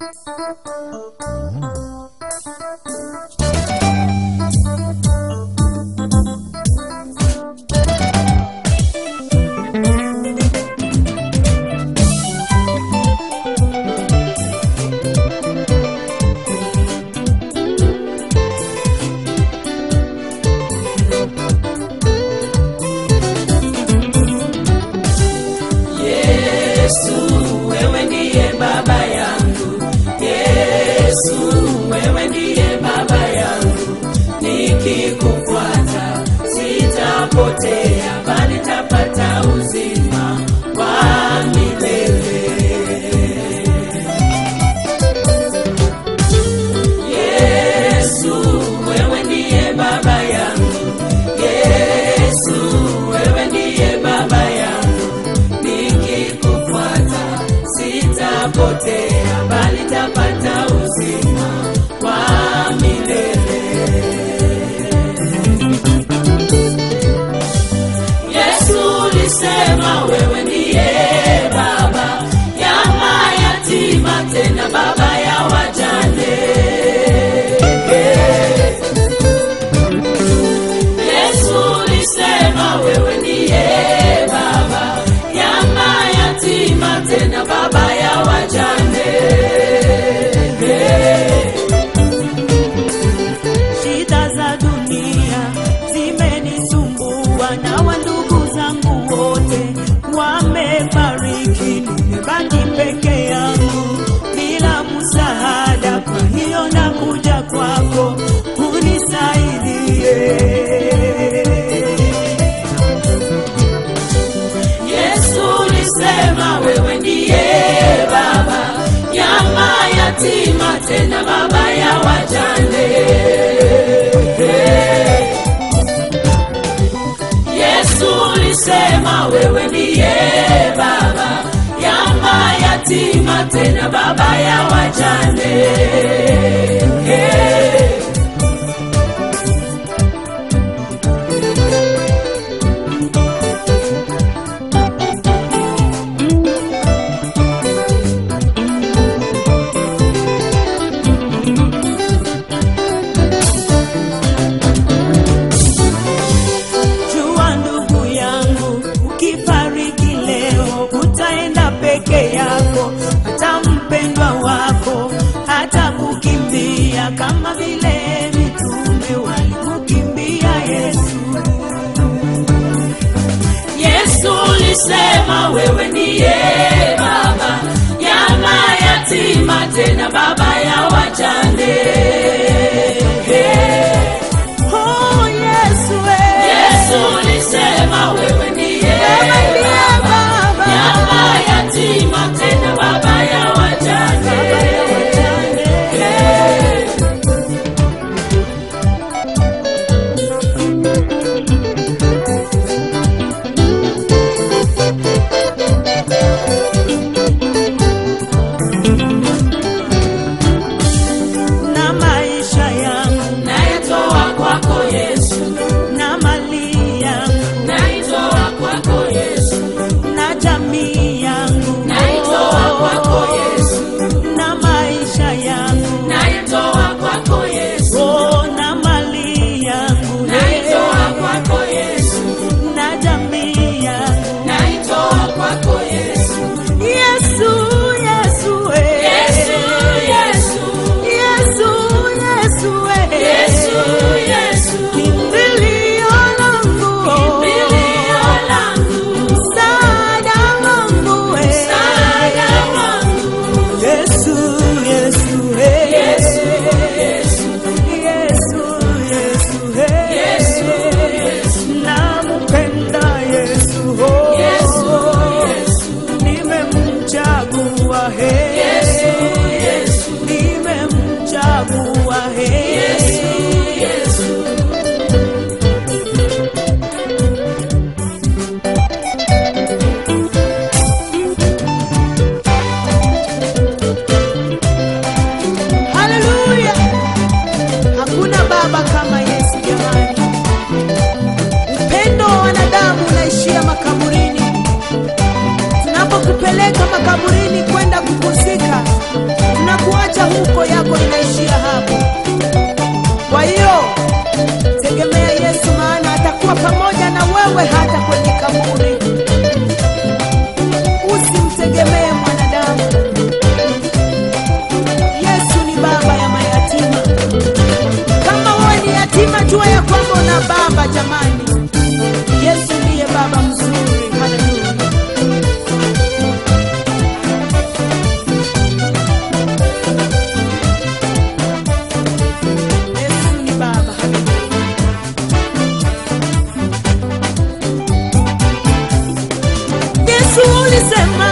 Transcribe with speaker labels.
Speaker 1: Mm-hmm. nitapotea, bali nitapata uzima wa milele. Yesu ulisema wewe ndiye baba ya mayatima, tena baba ya wajane. Yesu ulisema wewe ndiye baba ya mayatima, tena baba wewe ndiye baba, ya yatima tena baba ya wajane.
Speaker 2: kama vile mitume walikukimbia Yesu.
Speaker 1: Yesu ulisema wewe ndiye baba ya mayatima, tena baba ya wajane
Speaker 2: we had kusema